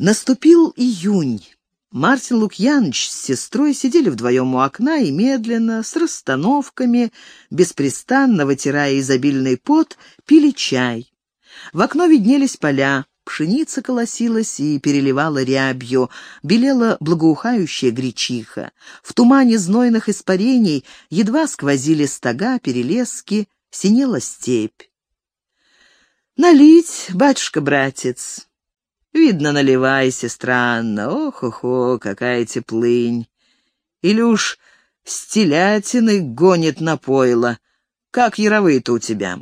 Наступил июнь. Мартин Лукьянович с сестрой сидели вдвоем у окна и медленно, с расстановками, беспрестанно вытирая изобильный пот, пили чай. В окно виднелись поля, пшеница колосилась и переливала рябью, белела благоухающая гречиха. В тумане знойных испарений едва сквозили стога, перелески, синела степь. «Налить, батюшка-братец!» Видно, наливайся странно. Ох-охо, какая теплынь. Или уж с гонит на пойло. Как яровые-то у тебя?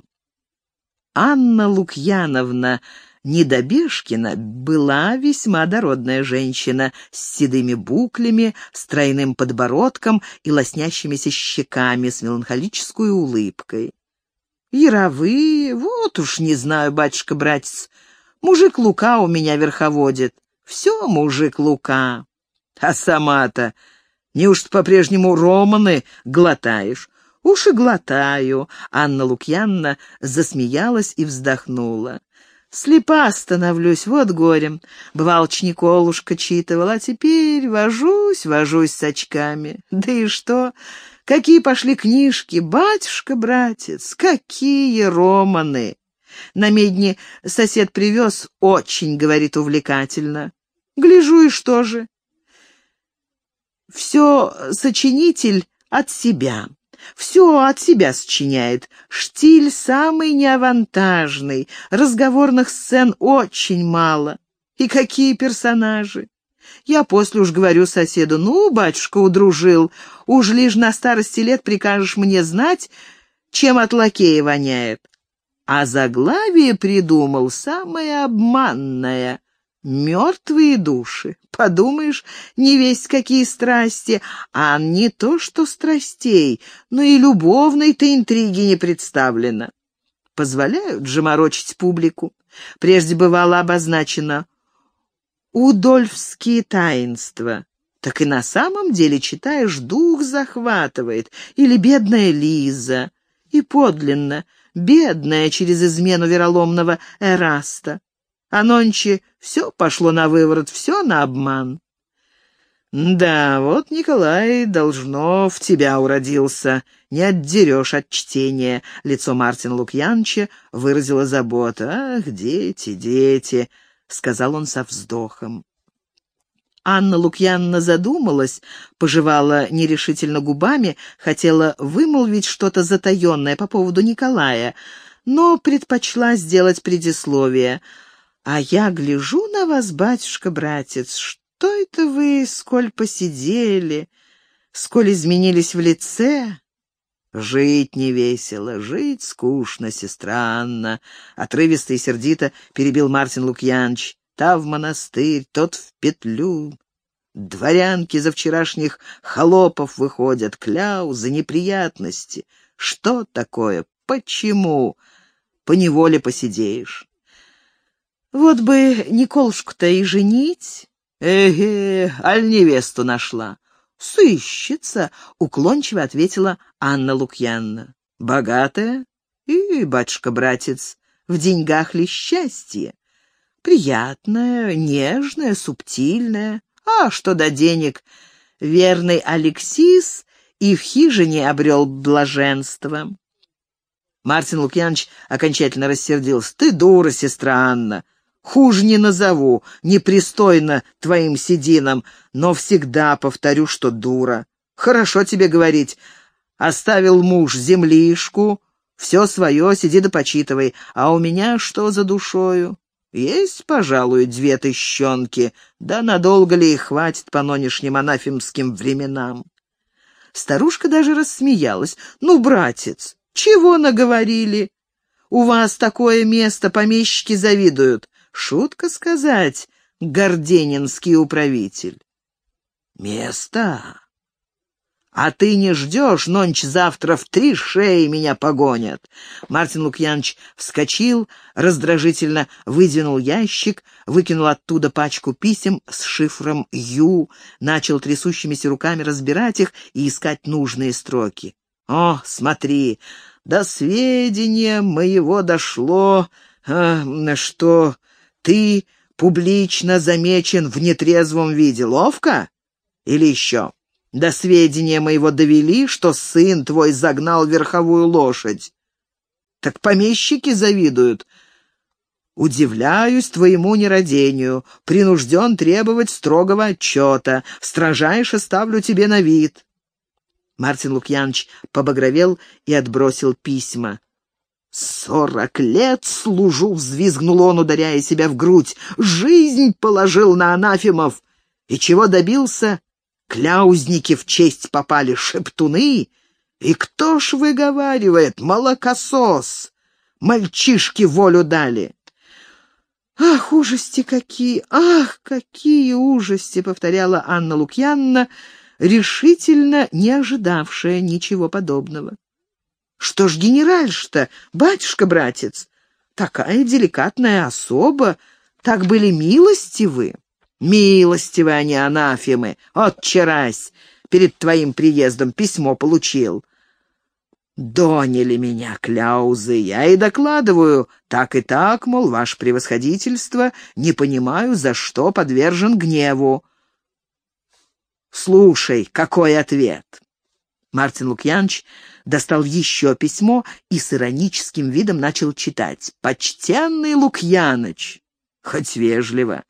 Анна Лукьяновна Недобежкина была весьма дородная женщина с седыми буклями, с тройным подбородком и лоснящимися щеками с меланхолической улыбкой. «Яровые? Вот уж не знаю, батюшка-братец, Мужик Лука у меня верховодит. Все мужик Лука. А сама-то, неужто по-прежнему романы глотаешь? Уж и глотаю. Анна Лукьянна засмеялась и вздохнула. Слепа становлюсь, вот горем. Бывалч Николушка читывал, а теперь вожусь, вожусь с очками. Да и что? Какие пошли книжки, батюшка-братец, какие романы! На медне сосед привез, очень, говорит, увлекательно. Гляжу, и что же? Все сочинитель от себя. Все от себя сочиняет. Штиль самый неавантажный. Разговорных сцен очень мало. И какие персонажи? Я после уж говорю соседу, ну, батюшка удружил, уж лишь на старости лет прикажешь мне знать, чем от лакея воняет а заглавие придумал самое обманное — «Мертвые души». Подумаешь, не весть какие страсти, а не то что страстей, но и любовной-то интриги не представлено. Позволяют же морочить публику. Прежде бывало обозначено «Удольфские таинства». Так и на самом деле, читаешь, дух захватывает. Или «Бедная Лиза». И подлинно — бедная через измену вероломного Эраста. А нонче все пошло на выворот, все на обман. Да, вот Николай, должно, в тебя уродился. Не отдерешь от чтения. Лицо Мартина Лукьянча выразило заботу. Ах, дети, дети, — сказал он со вздохом. Анна Лукьянна задумалась, пожевала нерешительно губами, хотела вымолвить что-то затаенное по поводу Николая, но предпочла сделать предисловие. «А я гляжу на вас, батюшка-братец, что это вы, сколь посидели, сколь изменились в лице?» «Жить не весело, жить скучно, сестра Анна», — отрывисто и сердито перебил Мартин Лукьянович та в монастырь, тот в петлю. Дворянки за вчерашних холопов выходят, кляузы, неприятности. Что такое? Почему? По неволе посидеешь. Вот бы Николушку-то и женить. Эге, аль невесту нашла. Сыщется, уклончиво ответила Анна Лукьянна. Богатая? И, батюшка-братец, в деньгах ли счастье? Приятная, нежная, субтильная. А что до денег? Верный Алексис и в хижине обрел блаженство. Мартин Лукьянович окончательно рассердился. «Ты дура, сестра Анна. Хуже не назову, непристойно твоим сединам, но всегда повторю, что дура. Хорошо тебе говорить. Оставил муж землишку, все свое, сиди да почитывай. А у меня что за душою? Есть, пожалуй, две тыщенки, да надолго ли их хватит по нынешним анафемским временам? Старушка даже рассмеялась. «Ну, братец, чего наговорили? У вас такое место, помещики завидуют. Шутка сказать, горденинский управитель». «Место? А ты не ждешь, нонч завтра в три шеи меня погонят. Мартин Лукьянович вскочил, раздражительно выдвинул ящик, выкинул оттуда пачку писем с шифром «Ю», начал трясущимися руками разбирать их и искать нужные строки. «О, смотри, до сведения моего дошло, э, что ты публично замечен в нетрезвом виде. Ловко? Или еще? До сведения моего довели, что сын твой загнал верховую лошадь. Так помещики завидуют. Удивляюсь твоему нерадению, принужден требовать строгого отчета, строжайше ставлю тебе на вид. Мартин Лукьянович побагровел и отбросил письма. «Сорок лет служу!» — взвизгнул он, ударяя себя в грудь. «Жизнь положил на анафемов! И чего добился? Кляузники в честь попали, шептуны! И кто ж выговаривает? Молокосос! Мальчишки волю дали!» «Ах, ужасти какие! Ах, какие ужасти!» — повторяла Анна Лукьянна, решительно не ожидавшая ничего подобного. Что ж генеральш-то, батюшка-братец? Такая деликатная особа, так были милостивы. Милостивы они, анафемы, отчерась, перед твоим приездом письмо получил. Доняли меня кляузы, я и докладываю, так и так, мол, ваше превосходительство, не понимаю, за что подвержен гневу. Слушай, какой ответ. Мартин Лукьянович достал еще письмо и с ироническим видом начал читать. «Почтенный Лукьяныч!» «Хоть вежливо.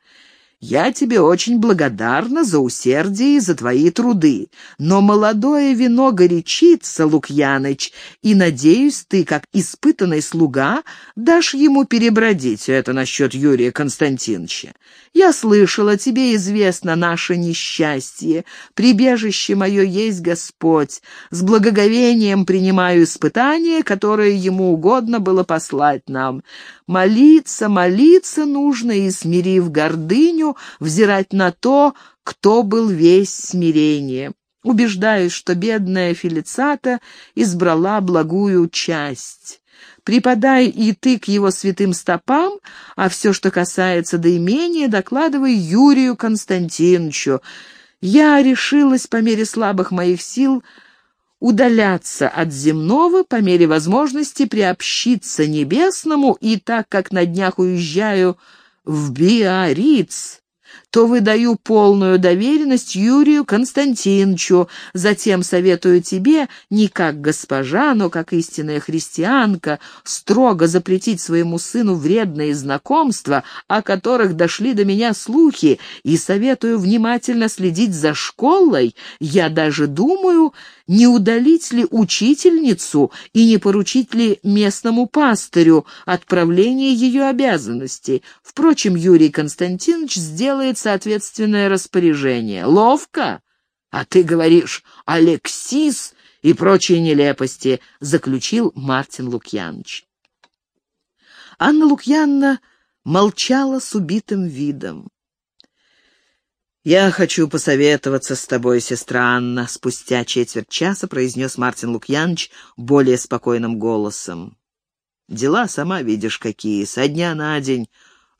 Я тебе очень благодарна за усердие и за твои труды, но молодое вино горячится, Лукьяныч, и, надеюсь, ты, как испытанный слуга, дашь ему перебродить это насчет Юрия Константиновича. Я слышала, тебе известно наше несчастье, прибежище мое есть Господь, с благоговением принимаю испытания, которые ему угодно было послать нам. Молиться, молиться нужно и, смирив гордыню, взирать на то, кто был весь смирение. Убеждаюсь, что бедная Фелицата избрала благую часть. Припадай и ты к его святым стопам, а все, что касается доимения, докладывай Юрию Константиновичу. Я решилась по мере слабых моих сил удаляться от земного, по мере возможности приобщиться небесному, и так как на днях уезжаю в Биарриц, то выдаю полную доверенность Юрию Константиновичу, затем советую тебе, не как госпожа, но как истинная христианка, строго запретить своему сыну вредные знакомства, о которых дошли до меня слухи, и советую внимательно следить за школой. Я даже думаю, не удалить ли учительницу и не поручить ли местному пастырю отправление ее обязанностей. Впрочем, Юрий Константинович сделает соответственное распоряжение. Ловко? А ты говоришь «Алексис» и прочие нелепости, заключил Мартин Лукьянович. Анна Лукьянна молчала с убитым видом. «Я хочу посоветоваться с тобой, сестра Анна», — спустя четверть часа произнес Мартин Лукьянович более спокойным голосом. «Дела, сама видишь, какие, со дня на день.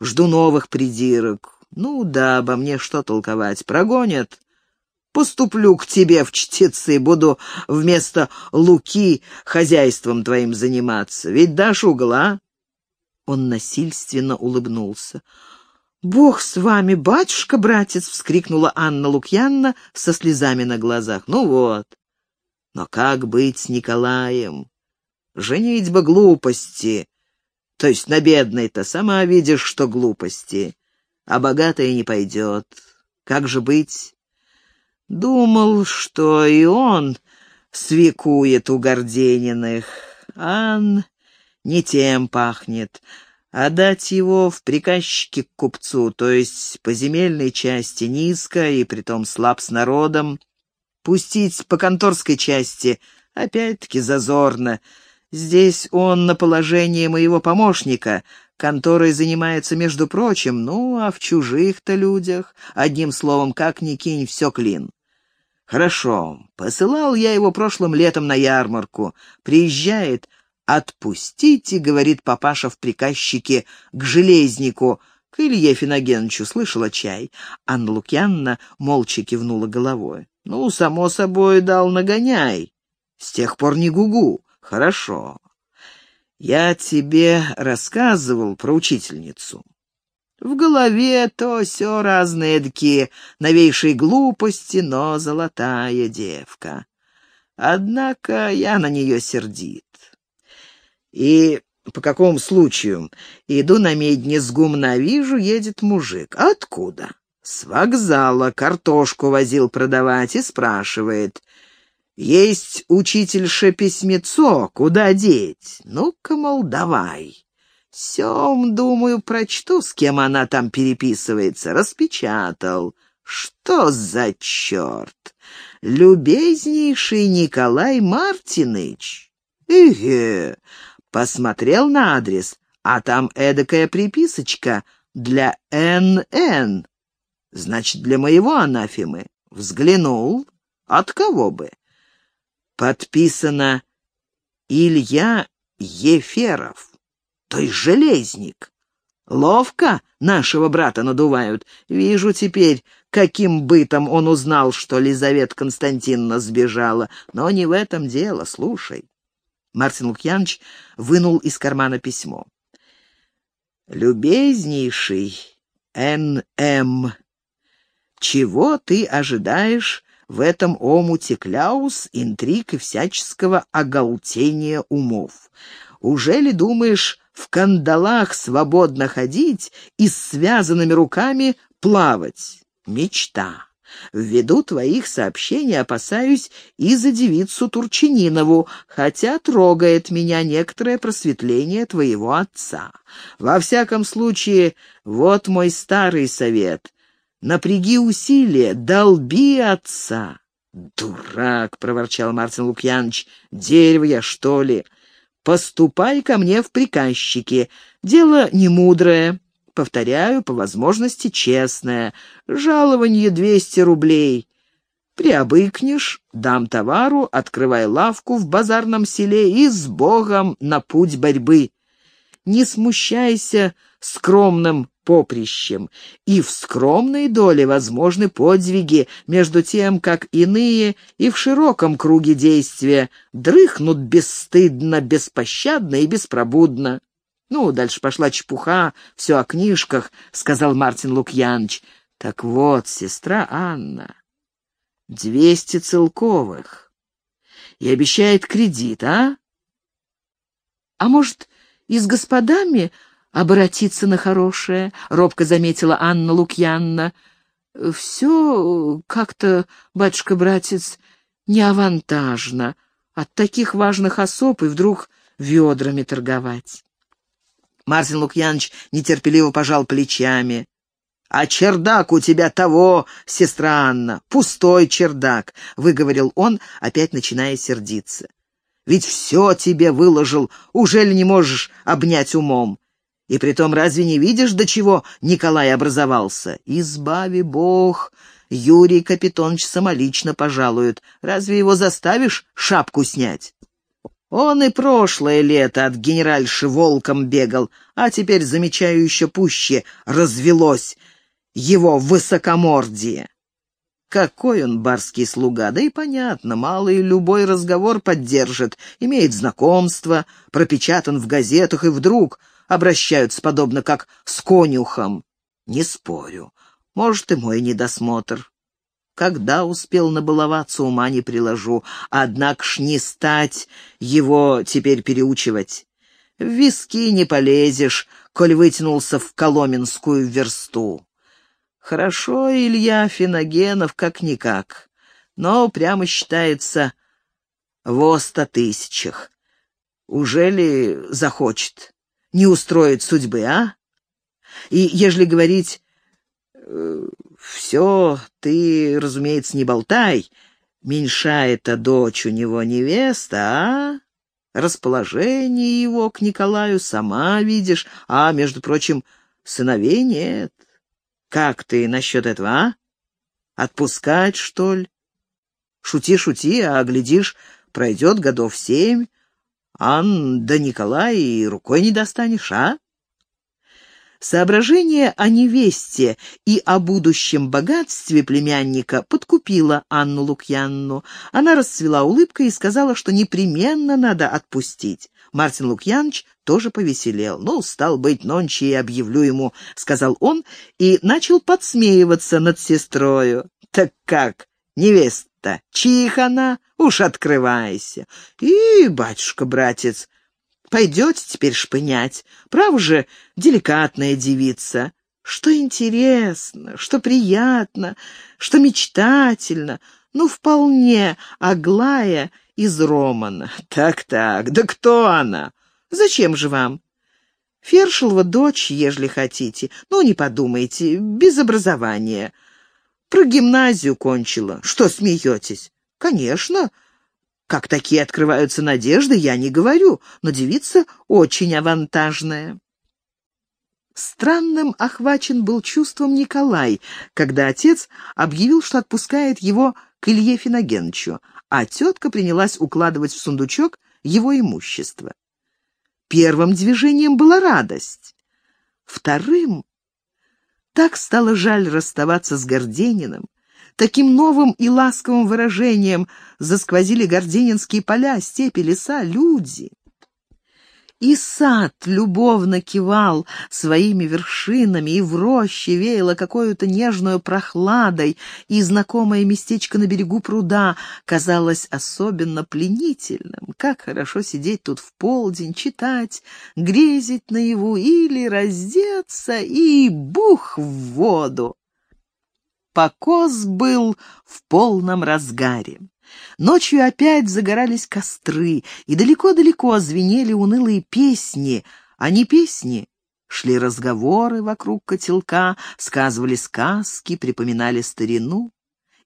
Жду новых придирок. Ну да, обо мне что толковать, прогонят. Поступлю к тебе в чтецы, буду вместо Луки хозяйством твоим заниматься. Ведь дашь угла?» Он насильственно улыбнулся. «Бог с вами, батюшка-братец!» — вскрикнула Анна Лукьянна со слезами на глазах. «Ну вот. Но как быть с Николаем? Женитьба глупости. То есть на бедной-то сама видишь, что глупости. А богатая не пойдет. Как же быть?» Думал, что и он свекует у Гордениных. Ан не тем пахнет отдать его в приказчики к купцу, то есть по земельной части низко и притом слаб с народом, пустить по конторской части, опять-таки зазорно. Здесь он на положении моего помощника, конторой занимается, между прочим, ну, а в чужих-то людях, одним словом, как ни кинь, все клин. Хорошо, посылал я его прошлым летом на ярмарку, приезжает, «Отпустите», — говорит папаша в приказчике, — «к железнику». К Илье Финогеновичу слышала чай. Анна Лукьянна молча кивнула головой. «Ну, само собой, дал нагоняй. С тех пор не гугу. Хорошо. Я тебе рассказывал про учительницу. В голове то все разные такие, новейшие глупости, но золотая девка. Однако я на нее сердит. И по какому случаю? Иду на медне с гумна, вижу, едет мужик. Откуда? С вокзала картошку возил продавать и спрашивает. Есть учительше письмецо, куда деть? Ну-ка, мол, давай. Сем, думаю, прочту, с кем она там переписывается. Распечатал. Что за черт? Любезнейший Николай Мартиныч. Эге, посмотрел на адрес, а там эдакая приписочка для Н.Н. Значит, для моего анафемы. Взглянул. От кого бы? Подписано Илья Еферов, то есть железник. Ловко нашего брата надувают. Вижу теперь, каким бытом он узнал, что Лизавета Константиновна сбежала. Но не в этом дело, слушай. Мартин Лукьянович вынул из кармана письмо. «Любезнейший Н.М., чего ты ожидаешь в этом омуте кляус, интриг и всяческого оголтения умов? Уже ли думаешь в кандалах свободно ходить и с связанными руками плавать? Мечта. Ввиду твоих сообщений опасаюсь и за девицу Турчининову, хотя трогает меня некоторое просветление твоего отца. Во всяком случае, вот мой старый совет. Напряги усилия, долби отца. «Дурак!» — проворчал Мартин Лукьянович. «Дерево я, что ли? Поступай ко мне в приказчики. Дело не мудрое. Повторяю, по возможности честное. Жалование двести рублей. Приобыкнешь, дам товару, открывай лавку в базарном селе и с Богом на путь борьбы. Не смущайся скромным поприщем, и в скромной доле возможны подвиги, между тем, как иные и в широком круге действия дрыхнут бесстыдно, беспощадно и беспробудно. «Ну, дальше пошла чепуха, все о книжках», — сказал Мартин Лукьянович. «Так вот, сестра Анна, двести целковых. И обещает кредит, а? А может, и с господами обратиться на хорошее, — робко заметила Анна Лукьянна. Все как-то, батюшка-братец, неавантажно. От таких важных особ и вдруг ведрами торговать. Мартин Лукьянович нетерпеливо пожал плечами. «А чердак у тебя того, сестра Анна, пустой чердак», — выговорил он, опять начиная сердиться. «Ведь все тебе выложил, уже ли не можешь обнять умом? И притом разве не видишь, до чего Николай образовался? Избави Бог, Юрий Капитонович самолично пожалует. Разве его заставишь шапку снять? Он и прошлое лето от генеральши волком бегал, а теперь, замечаю, еще пуще развелось его высокомордие. Какой он барский слуга, да и понятно, малый любой разговор поддержит, имеет знакомство, пропечатан в газетах, и вдруг обращаются подобно как с конюхом. Не спорю. Может, и мой недосмотр. Когда успел набаловаться, ума не приложу. Однако ж не стать его теперь переучивать. В виски не полезешь, коль вытянулся в Коломенскую версту. Хорошо Илья Финогенов как-никак, но прямо считается в ста тысячах. Уже ли захочет? Не устроит судьбы, а? И ежели говорить э, «все, ты, разумеется, не болтай», меньшая-то дочь у него невеста, а? Расположение его к Николаю сама видишь, а, между прочим, сыновей нет. Как ты насчет этого, а? Отпускать, что ли? Шути, шути, а, глядишь, пройдет годов семь, Ан да Николай и рукой не достанешь, а? Соображение о невесте и о будущем богатстве племянника подкупило Анну Лукьянну. Она расцвела улыбкой и сказала, что непременно надо отпустить. Мартин Лукьянович тоже повеселел. «Ну, стал быть, нонче и объявлю ему», — сказал он и начал подсмеиваться над сестрою. «Так как, невеста, чих она? Уж открывайся!» «И, батюшка-братец, Пойдете теперь шпынять. Право же, деликатная девица. Что интересно, что приятно, что мечтательно. Ну, вполне Аглая из Романа. Так-так, да кто она? Зачем же вам? Фершелова дочь, ежели хотите. Ну, не подумайте, без образования. Про гимназию кончила. Что смеетесь? Конечно, — как такие открываются надежды, я не говорю, но девица очень авантажная. Странным охвачен был чувством Николай, когда отец объявил, что отпускает его к Илье Финогеновичу, а тетка принялась укладывать в сундучок его имущество. Первым движением была радость. Вторым так стало жаль расставаться с Гордениным, Таким новым и ласковым выражением засквозили горденинские поля, степи, леса, люди. И сад любовно кивал своими вершинами, и в роще веяло какой-то нежную прохладой, и знакомое местечко на берегу пруда казалось особенно пленительным. Как хорошо сидеть тут в полдень, читать, грезить наяву или раздеться и бух в воду. Покос был в полном разгаре. Ночью опять загорались костры, и далеко-далеко звенели унылые песни, а не песни. Шли разговоры вокруг котелка, сказывали сказки, припоминали старину.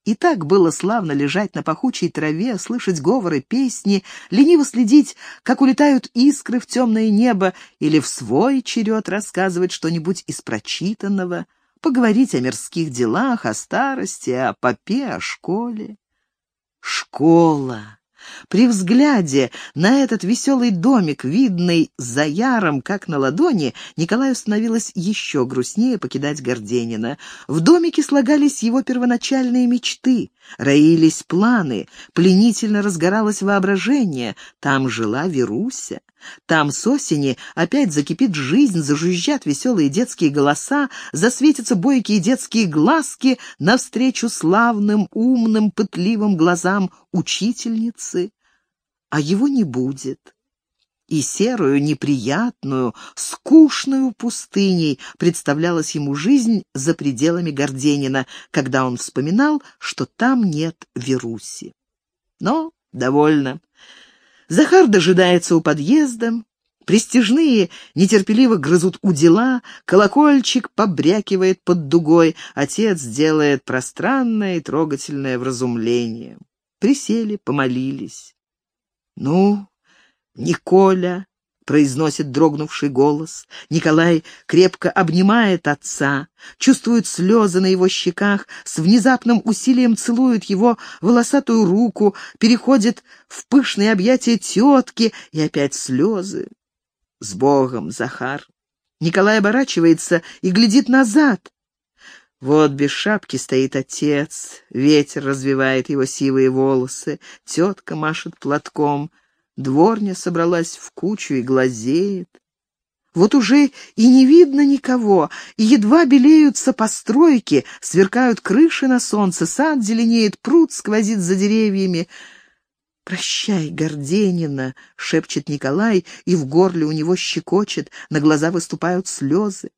И так было славно лежать на пахучей траве, слышать говоры, песни, лениво следить, как улетают искры в темное небо, или в свой черед рассказывать что-нибудь из прочитанного — поговорить о мирских делах, о старости, о попе, о школе. Школа! При взгляде на этот веселый домик, видный за яром, как на ладони, Николаю становилось еще грустнее покидать Горденина. В домике слагались его первоначальные мечты, роились планы, пленительно разгоралось воображение. Там жила Веруся. Там с осени опять закипит жизнь, зажужжат веселые детские голоса, засветятся бойкие детские глазки навстречу славным, умным, пытливым глазам учительницы. А его не будет. И серую, неприятную, скучную пустыней представлялась ему жизнь за пределами Горденина, когда он вспоминал, что там нет Веруси. Но довольно. Захар дожидается у подъезда, Престижные нетерпеливо грызут у дела, колокольчик побрякивает под дугой, отец делает пространное и трогательное вразумление. Присели, помолились. «Ну, Николя!» — произносит дрогнувший голос. Николай крепко обнимает отца, чувствует слезы на его щеках, с внезапным усилием целует его волосатую руку, переходит в пышные объятия тетки и опять слезы. С Богом, Захар! Николай оборачивается и глядит назад. Вот без шапки стоит отец, ветер развивает его сивые волосы, тетка машет платком — Дворня собралась в кучу и глазеет. Вот уже и не видно никого, и едва белеются постройки, сверкают крыши на солнце, сад зеленеет, пруд сквозит за деревьями. «Прощай, Горденина!» — шепчет Николай, и в горле у него щекочет, на глаза выступают слезы.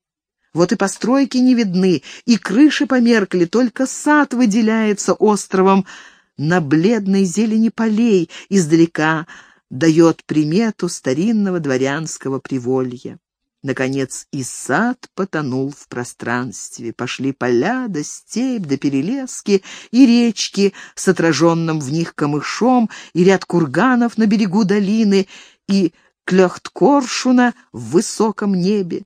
Вот и постройки не видны, и крыши померкли, только сад выделяется островом на бледной зелени полей издалека — дает примету старинного дворянского приволья. Наконец и сад потонул в пространстве. Пошли поля да степь да перелески и речки с отраженным в них камышом, и ряд курганов на берегу долины, и клёхт коршуна в высоком небе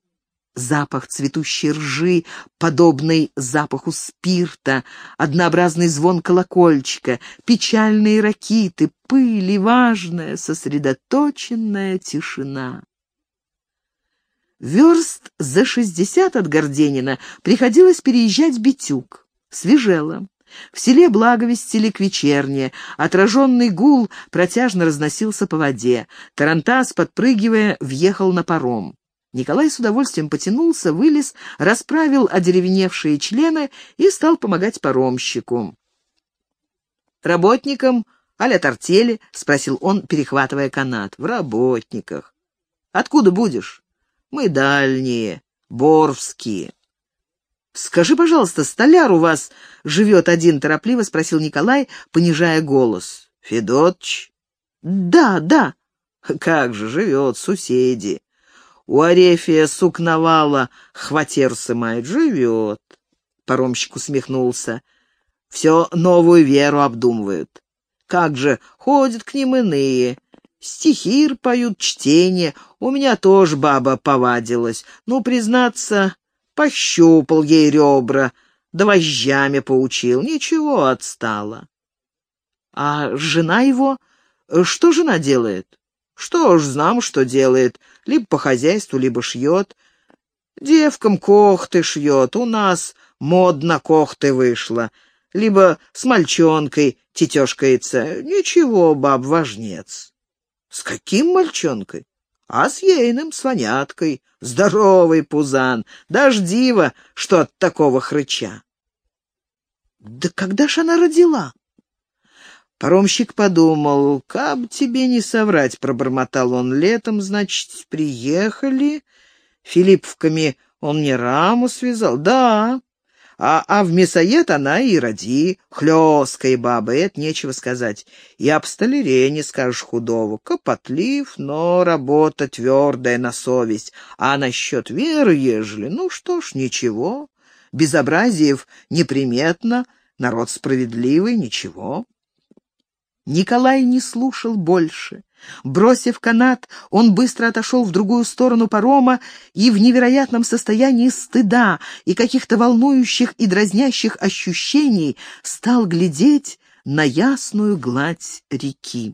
запах цветущей ржи, подобный запаху спирта, однообразный звон колокольчика, печальные ракиты, пыль и важная, сосредоточенная тишина. Верст за шестьдесят от Горденина приходилось переезжать Битюк. Свежело. В селе благовестили к вечерне. Отраженный гул протяжно разносился по воде. Тарантас, подпрыгивая, въехал на паром. Николай с удовольствием потянулся, вылез, расправил одеревеневшие члены и стал помогать паромщику. «Работникам аля тортели?» — спросил он, перехватывая канат. «В работниках. Откуда будешь?» Мы дальние, борвские. «Скажи, пожалуйста, столяр у вас живет один?» — торопливо спросил Николай, понижая голос. «Федотч?» «Да, да». «Как же живет, соседи. У Арефия сукновала хватер сымает, живет». Паромщик усмехнулся. «Все новую веру обдумывают. Как же, ходят к ним иные. Стихир поют, чтение. У меня тоже баба повадилась. Ну, признаться, пощупал ей ребра, да вожжами поучил. Ничего, отстала. А жена его? Что жена делает? Что ж, знам, что делает. Либо по хозяйству, либо шьет. Девкам кохты шьет. У нас модно кохты вышло. Либо с мальчонкой тетешкается. Ничего, баб, важнец. С каким мальчонкой? А с ейным, с воняткой. Здоровый пузан. Дождиво, что от такого хрыча. Да когда ж она родила? Паромщик подумал, как тебе не соврать, пробормотал он. Летом, значит, приехали. Филипповками он не раму связал. Да, а, а в мясоед она и роди, хлесткая баба, это нечего сказать. И об столяре не скажешь худого. Копотлив, но работа твердая на совесть. А насчет веры, ежели, ну что ж, ничего. Безобразиев неприметно, народ справедливый, ничего. Николай не слушал больше. Бросив канат, он быстро отошел в другую сторону парома и в невероятном состоянии стыда и каких-то волнующих и дразнящих ощущений стал глядеть на ясную гладь реки.